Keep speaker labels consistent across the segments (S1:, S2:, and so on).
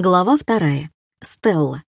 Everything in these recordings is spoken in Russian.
S1: Глава вторая. Стелла.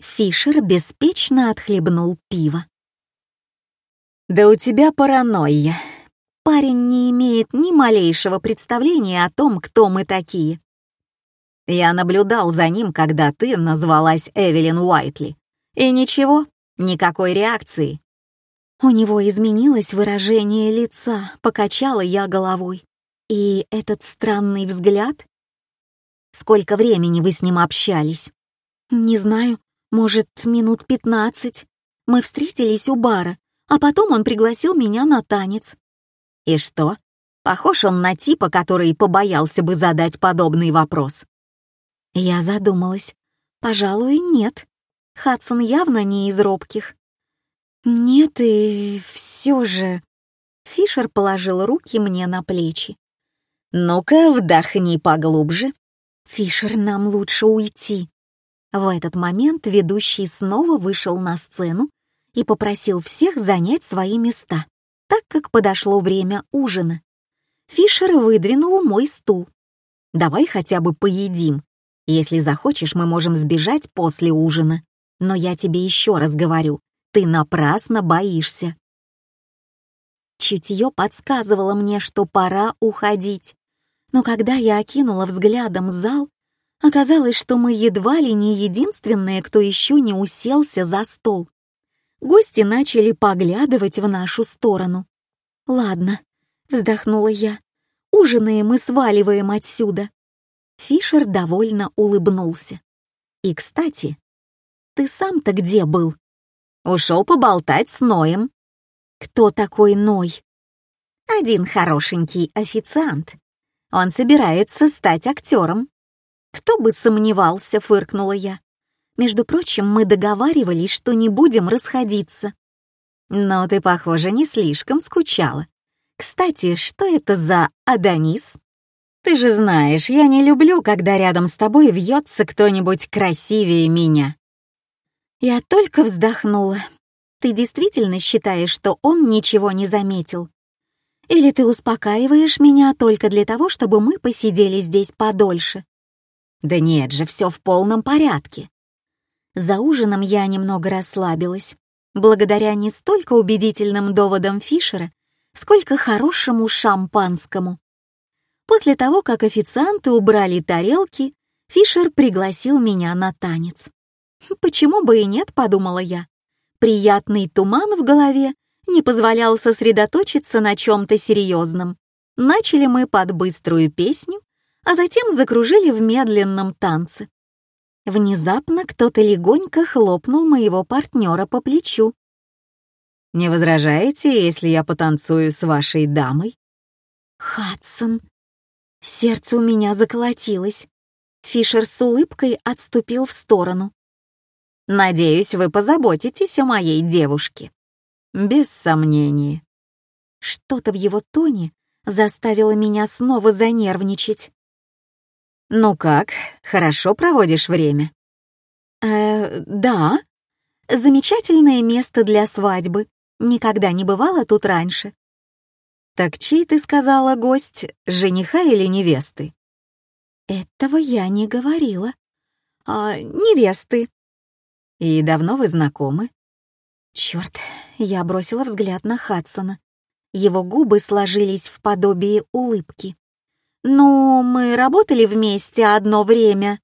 S1: Фишер беспечно отхлебнул пиво. «Да у тебя паранойя. Парень не имеет ни малейшего представления о том, кто мы такие. Я наблюдал за ним, когда ты назвалась Эвелин Уайтли. И ничего, никакой реакции. У него изменилось выражение лица, покачала я головой. И этот странный взгляд? Сколько времени вы с ним общались? Не знаю, может, минут пятнадцать. Мы встретились у бара, а потом он пригласил меня на танец. И что? Похож он на типа, который побоялся бы задать подобный вопрос. Я задумалась. Пожалуй, нет. Хадсон явно не из робких. Нет, и все же... Фишер положил руки мне на плечи. «Ну-ка, вдохни поглубже. Фишер, нам лучше уйти». В этот момент ведущий снова вышел на сцену и попросил всех занять свои места, так как подошло время ужина. Фишер выдвинул мой стул. «Давай хотя бы поедим. Если захочешь, мы можем сбежать после ужина. Но я тебе еще раз говорю, ты напрасно боишься». Чутье подсказывало мне, что пора уходить. Но когда я окинула взглядом зал, оказалось, что мы едва ли не единственные, кто еще не уселся за стол гости начали поглядывать в нашу сторону. «Ладно», — вздохнула я, — «ужинаем и сваливаем отсюда». Фишер довольно улыбнулся. «И, кстати, ты сам-то где был?» «Ушел поболтать с Ноем». «Кто такой Ной?» «Один хорошенький официант. Он собирается стать актером». «Кто бы сомневался», — фыркнула я. Между прочим, мы договаривались, что не будем расходиться. Но ты, похоже, не слишком скучала. Кстати, что это за Адонис? Ты же знаешь, я не люблю, когда рядом с тобой вьется кто-нибудь красивее меня. Я только вздохнула. Ты действительно считаешь, что он ничего не заметил? Или ты успокаиваешь меня только для того, чтобы мы посидели здесь подольше? Да нет же, все в полном порядке. За ужином я немного расслабилась, благодаря не столько убедительным доводам Фишера, сколько хорошему шампанскому. После того, как официанты убрали тарелки, Фишер пригласил меня на танец. «Почему бы и нет?» — подумала я. Приятный туман в голове не позволял сосредоточиться на чем-то серьезном. Начали мы под быструю песню, а затем закружили в медленном танце. Внезапно кто-то легонько хлопнул моего партнера по плечу. «Не возражаете, если я потанцую с вашей дамой?» «Хадсон!» Сердце у меня заколотилось. Фишер с улыбкой отступил в сторону. «Надеюсь, вы позаботитесь о моей девушке». «Без сомнения». Что-то в его тоне заставило меня снова занервничать. «Ну как, хорошо проводишь время?» «Э, да. Замечательное место для свадьбы. Никогда не бывала тут раньше». «Так чей ты сказала гость, жениха или невесты?» «Этого я не говорила. А, невесты». «И давно вы знакомы?» Черт, я бросила взгляд на Хадсона. Его губы сложились в подобие улыбки. «Ну, мы работали вместе одно время».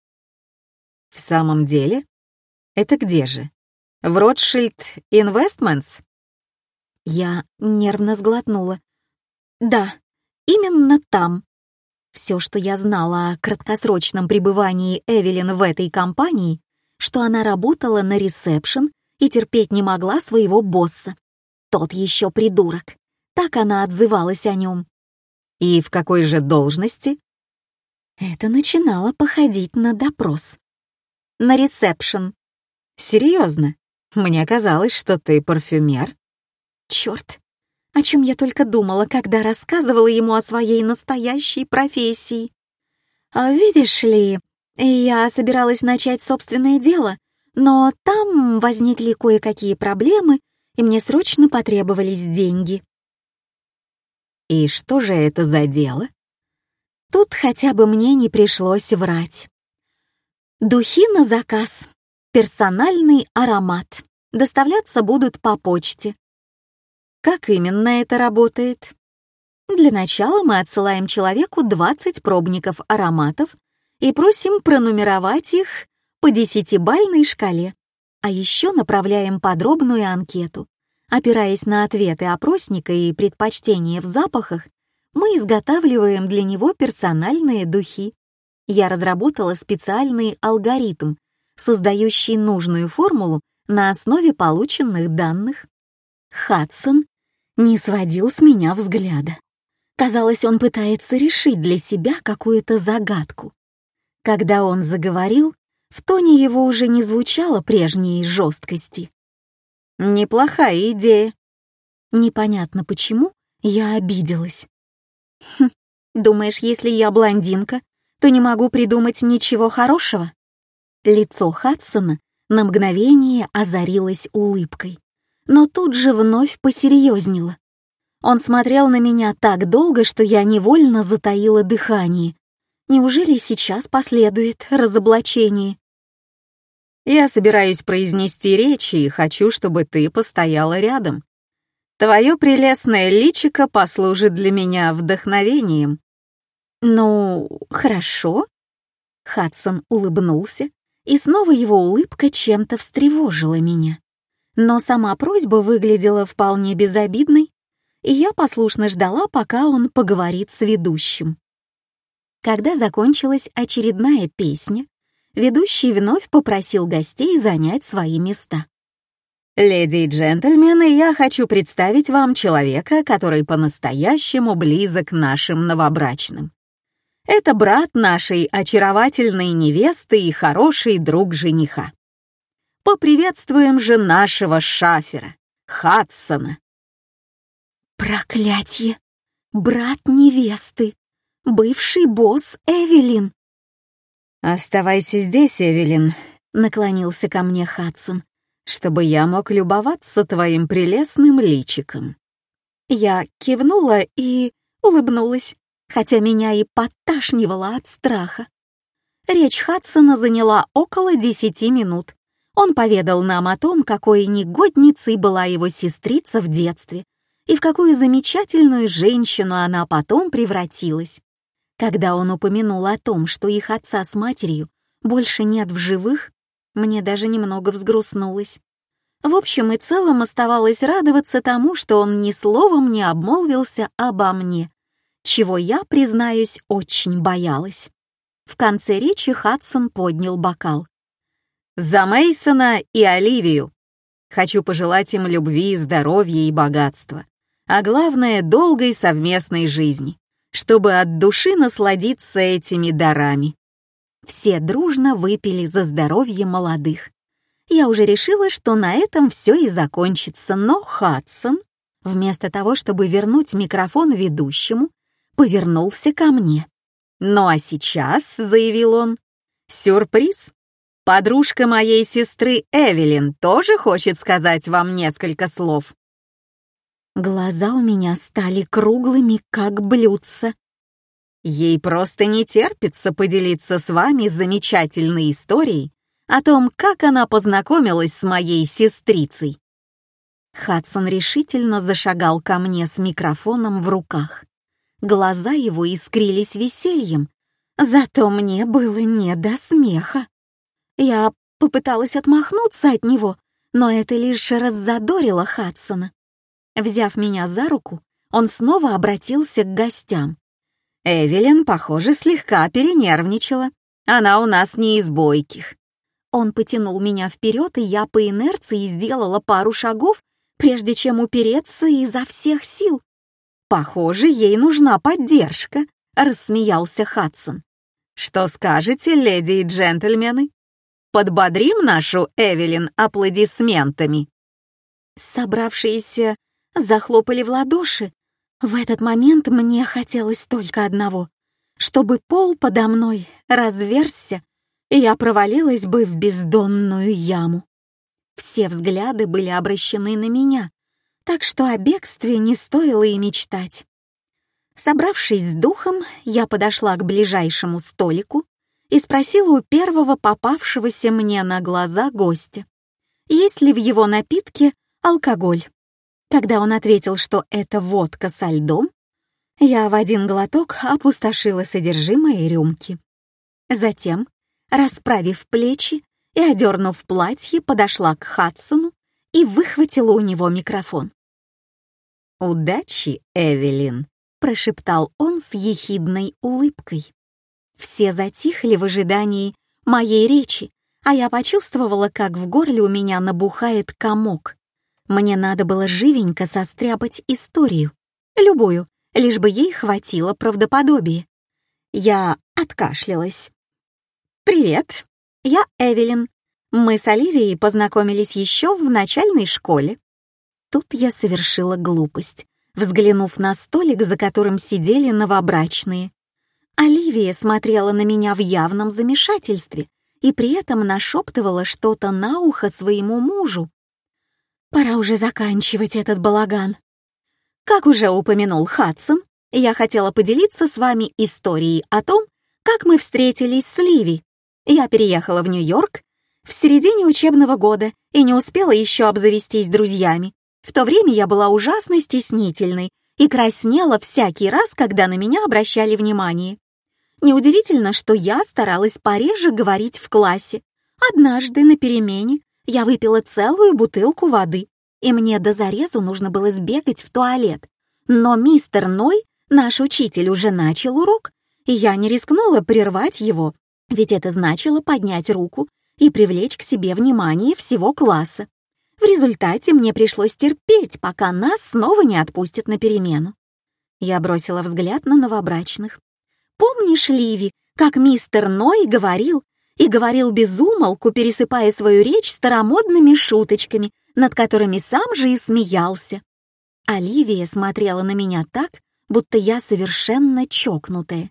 S1: «В самом деле? Это где же? В Ротшильд Инвестментс?» Я нервно сглотнула. «Да, именно там». Все, что я знала о краткосрочном пребывании Эвелин в этой компании, что она работала на ресепшн и терпеть не могла своего босса. Тот еще придурок. Так она отзывалась о нем. И в какой же должности? Это начинало походить на допрос. На ресепшн. Серьезно? Мне казалось, что ты парфюмер. Черт. о чем я только думала, когда рассказывала ему о своей настоящей профессии. А видишь ли, я собиралась начать собственное дело, но там возникли кое-какие проблемы, и мне срочно потребовались деньги.
S2: И что же это за дело?
S1: Тут хотя бы мне не пришлось врать. Духи на заказ. Персональный аромат. Доставляться будут по почте.
S2: Как именно это работает?
S1: Для начала мы отсылаем человеку 20 пробников ароматов и просим пронумеровать их по десятибальной шкале. А еще направляем подробную анкету. Опираясь на ответы опросника и предпочтения в запахах, мы изготавливаем для него персональные духи. Я разработала специальный алгоритм, создающий нужную формулу на основе полученных данных. Хадсон не сводил с меня взгляда. Казалось, он пытается решить для себя какую-то загадку. Когда он заговорил, в тоне его уже не звучало прежней жесткости.
S2: «Неплохая идея».
S1: Непонятно почему, я обиделась. «Хм, думаешь, если я блондинка, то не могу придумать ничего хорошего?» Лицо Хадсона на мгновение озарилось улыбкой, но тут же вновь посерьезнело. Он смотрел на меня так долго, что я невольно затаила дыхание. Неужели сейчас последует разоблачение?
S2: Я собираюсь произнести речь и хочу, чтобы ты постояла рядом. Твое прелестное личико послужит для меня вдохновением.
S1: Ну, хорошо. Хадсон улыбнулся, и снова его улыбка чем-то встревожила меня. Но сама просьба выглядела вполне безобидной, и я послушно ждала, пока он поговорит с ведущим. Когда закончилась очередная песня, ведущий вновь попросил гостей занять свои места.
S2: «Леди и джентльмены, я хочу представить вам человека, который по-настоящему близок нашим новобрачным. Это брат нашей очаровательной невесты и хороший друг жениха. Поприветствуем же нашего шафера, Хадсона,
S1: Проклятье! Брат невесты! Бывший босс Эвелин!
S2: «Оставайся здесь, Эвелин», —
S1: наклонился ко мне Хадсон,
S2: «чтобы я мог любоваться твоим прелестным личиком».
S1: Я кивнула и улыбнулась, хотя меня и подташнивало от страха. Речь Хадсона заняла около десяти минут. Он поведал нам о том, какой негодницей была его сестрица в детстве, и в какую замечательную женщину она потом превратилась. Когда он упомянул о том, что их отца с матерью больше нет в живых, мне даже немного взгрустнулось. В общем и целом оставалось радоваться тому, что он ни словом не обмолвился обо мне, чего я, признаюсь, очень боялась. В конце речи Хадсон поднял бокал.
S2: «За Мейсона и Оливию! Хочу пожелать им любви, здоровья и богатства а главное — долгой совместной жизни, чтобы от души насладиться этими дарами.
S1: Все дружно выпили за здоровье молодых. Я уже решила, что на этом все и закончится, но Хадсон, вместо того, чтобы вернуть микрофон ведущему, повернулся ко мне.
S2: «Ну а сейчас», — заявил он, — «сюрприз. Подружка моей сестры Эвелин тоже хочет сказать вам несколько слов».
S1: Глаза у меня стали круглыми, как блюдца.
S2: Ей просто не терпится поделиться с вами замечательной историей о том, как она познакомилась с моей сестрицей.
S1: Хадсон решительно зашагал ко мне с микрофоном в руках. Глаза его искрились весельем, зато мне было не до смеха. Я попыталась отмахнуться от него, но это лишь раззадорило Хадсона. Взяв меня за руку, он снова обратился к гостям.
S2: «Эвелин, похоже, слегка перенервничала. Она у нас не из бойких».
S1: Он потянул меня вперед, и я по инерции сделала пару шагов, прежде чем упереться изо всех сил.
S2: «Похоже, ей нужна поддержка», — рассмеялся Хадсон. «Что скажете, леди и джентльмены? Подбодрим нашу Эвелин аплодисментами?»
S1: Собравшиеся захлопали в ладоши. В этот момент мне хотелось только одного — чтобы пол подо мной разверзся, и я провалилась бы в бездонную яму. Все взгляды были обращены на меня, так что о бегстве не стоило и мечтать. Собравшись с духом, я подошла к ближайшему столику и спросила у первого попавшегося мне на глаза гостя, есть ли в его напитке алкоголь. Когда он ответил, что это водка со льдом, я в один глоток опустошила содержимое рюмки. Затем, расправив плечи и одернув платье, подошла к Хадсону и выхватила у него микрофон.
S2: «Удачи, Эвелин!» — прошептал он с ехидной улыбкой.
S1: Все затихли в ожидании моей речи, а я почувствовала, как в горле у меня набухает комок. Мне надо было живенько состряпать историю. Любую, лишь бы ей хватило правдоподобия. Я откашлялась. «Привет, я Эвелин. Мы с Оливией познакомились еще в начальной школе». Тут я совершила глупость взглянув на столик, за которым сидели новобрачные. Оливия смотрела на меня в явном замешательстве и при этом нашептывала что-то на ухо своему мужу. «Пора уже заканчивать этот балаган. Как уже упомянул Хадсон, я хотела поделиться с вами историей о том, как мы встретились с Ливи. Я переехала в Нью-Йорк в середине учебного года и не успела еще обзавестись друзьями. В то время я была ужасно стеснительной и краснела всякий раз, когда на меня обращали внимание. Неудивительно, что я старалась пореже говорить в классе. Однажды на перемене я выпила целую бутылку воды, и мне до зарезу нужно было сбегать в туалет. Но мистер Ной, наш учитель, уже начал урок, и я не рискнула прервать его, ведь это значило поднять руку и привлечь к себе внимание всего класса. В результате мне пришлось терпеть, пока нас снова не отпустят на перемену. Я бросила взгляд на новобрачных. «Помнишь, Ливи, как мистер Ной говорил, и говорил без умолку, пересыпая свою речь старомодными шуточками, над которыми сам же и смеялся?» Оливия смотрела на меня так, будто я совершенно чокнутая.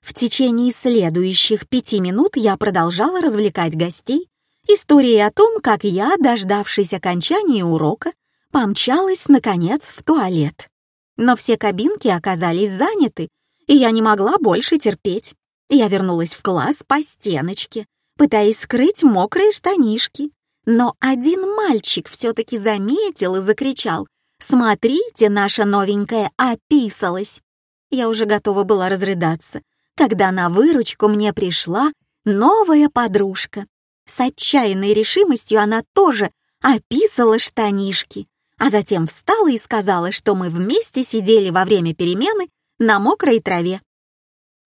S1: В течение следующих пяти минут я продолжала развлекать гостей Истории о том, как я, дождавшись окончания урока, помчалась, наконец, в туалет. Но все кабинки оказались заняты, и я не могла больше терпеть. Я вернулась в класс по стеночке, пытаясь скрыть мокрые штанишки. Но один мальчик все-таки заметил и закричал «Смотрите, наша новенькая описалась!» Я уже готова была разрыдаться, когда на выручку мне пришла новая подружка. С отчаянной решимостью она тоже описала штанишки, а затем встала и сказала, что мы вместе сидели во время перемены на мокрой траве.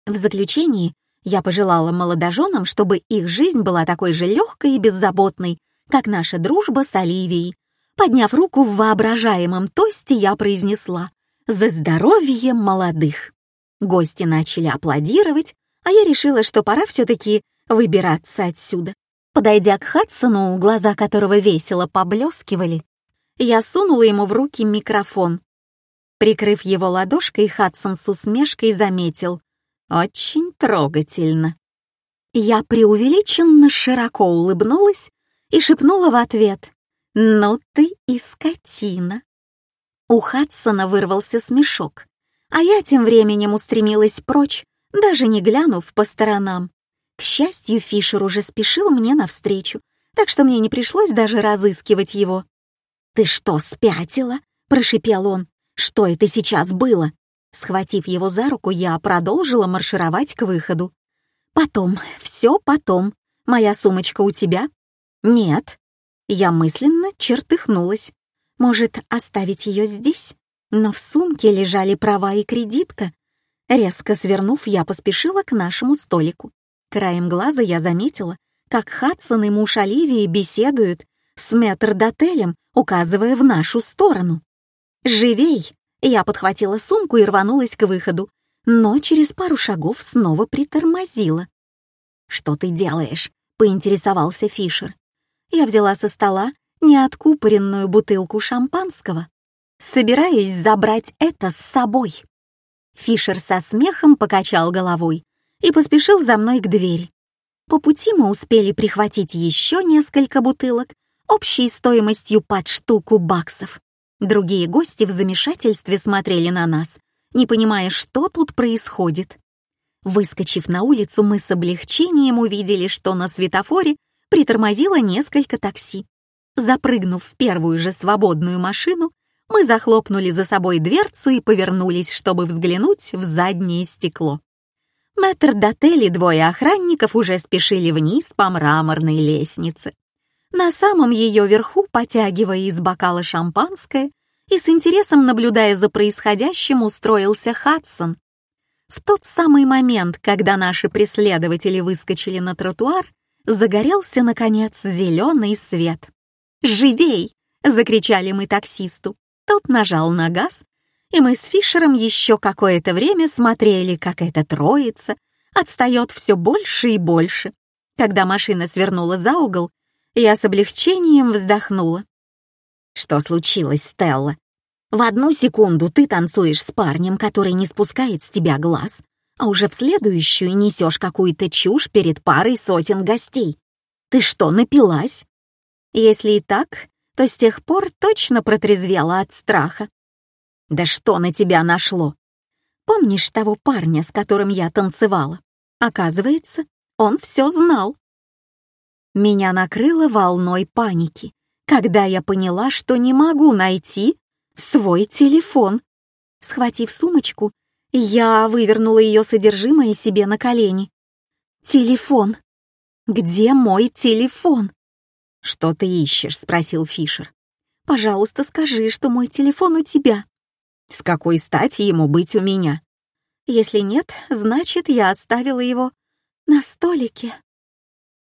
S1: В заключении я пожелала молодоженам, чтобы их жизнь была такой же легкой и беззаботной, как наша дружба с Оливией. Подняв руку в воображаемом тосте, я произнесла «За здоровье молодых!». Гости начали аплодировать, а я решила, что пора все-таки выбираться отсюда. Подойдя к Хадсону, глаза которого весело поблескивали, я сунула ему в руки микрофон. Прикрыв его ладошкой, Хадсон с усмешкой заметил. «Очень трогательно». Я преувеличенно широко улыбнулась и шепнула в ответ. «Ну ты и скотина». У Хадсона вырвался смешок, а я тем временем устремилась прочь, даже не глянув по сторонам. К счастью, Фишер уже спешил мне навстречу, так что мне не пришлось даже разыскивать его. «Ты что, спятила?» — прошипел он. «Что это сейчас было?» Схватив его за руку, я продолжила маршировать к выходу. «Потом, все потом. Моя сумочка у тебя?» «Нет». Я мысленно чертыхнулась. «Может, оставить ее здесь?» Но в сумке лежали права и кредитка. Резко свернув, я поспешила к нашему столику. Краем глаза я заметила, как Хадсон и муж Оливии беседуют с метрдотелем, указывая в нашу сторону. «Живей!» Я подхватила сумку и рванулась к выходу, но через пару шагов снова притормозила. «Что ты делаешь?» — поинтересовался Фишер. Я взяла со стола неоткупоренную бутылку шампанского. Собираюсь забрать это с собой. Фишер со смехом покачал головой и поспешил за мной к двери. По пути мы успели прихватить еще несколько бутылок общей стоимостью под штуку баксов. Другие гости в замешательстве смотрели на нас, не понимая, что тут происходит. Выскочив на улицу, мы с облегчением увидели, что на светофоре притормозило несколько такси. Запрыгнув в первую же свободную машину, мы захлопнули за собой дверцу и повернулись, чтобы взглянуть в заднее стекло. Мэтр Дотель двое охранников уже спешили вниз по мраморной лестнице. На самом ее верху, потягивая из бокала шампанское и с интересом наблюдая за происходящим, устроился Хадсон. В тот самый момент, когда наши преследователи выскочили на тротуар, загорелся, наконец, зеленый свет. «Живей!» — закричали мы таксисту. Тот нажал на газ, и мы с Фишером еще какое-то время смотрели, как эта троица отстает все больше и больше. Когда машина свернула за угол, я с облегчением вздохнула. «Что случилось, Стелла? В одну секунду ты танцуешь с парнем, который не спускает с тебя глаз, а уже в следующую несешь какую-то чушь перед парой сотен гостей. Ты что, напилась?» Если и так, то с тех пор точно протрезвела от страха. Да что на тебя нашло? Помнишь того парня, с которым я танцевала? Оказывается, он все знал. Меня накрыло волной паники, когда я поняла, что не могу найти свой телефон. Схватив сумочку, я вывернула ее содержимое себе на колени. Телефон. Где мой телефон? «Что ты ищешь?» — спросил Фишер. «Пожалуйста, скажи, что мой телефон у тебя». «С какой стати ему быть у меня?» «Если нет, значит, я оставила его на столике».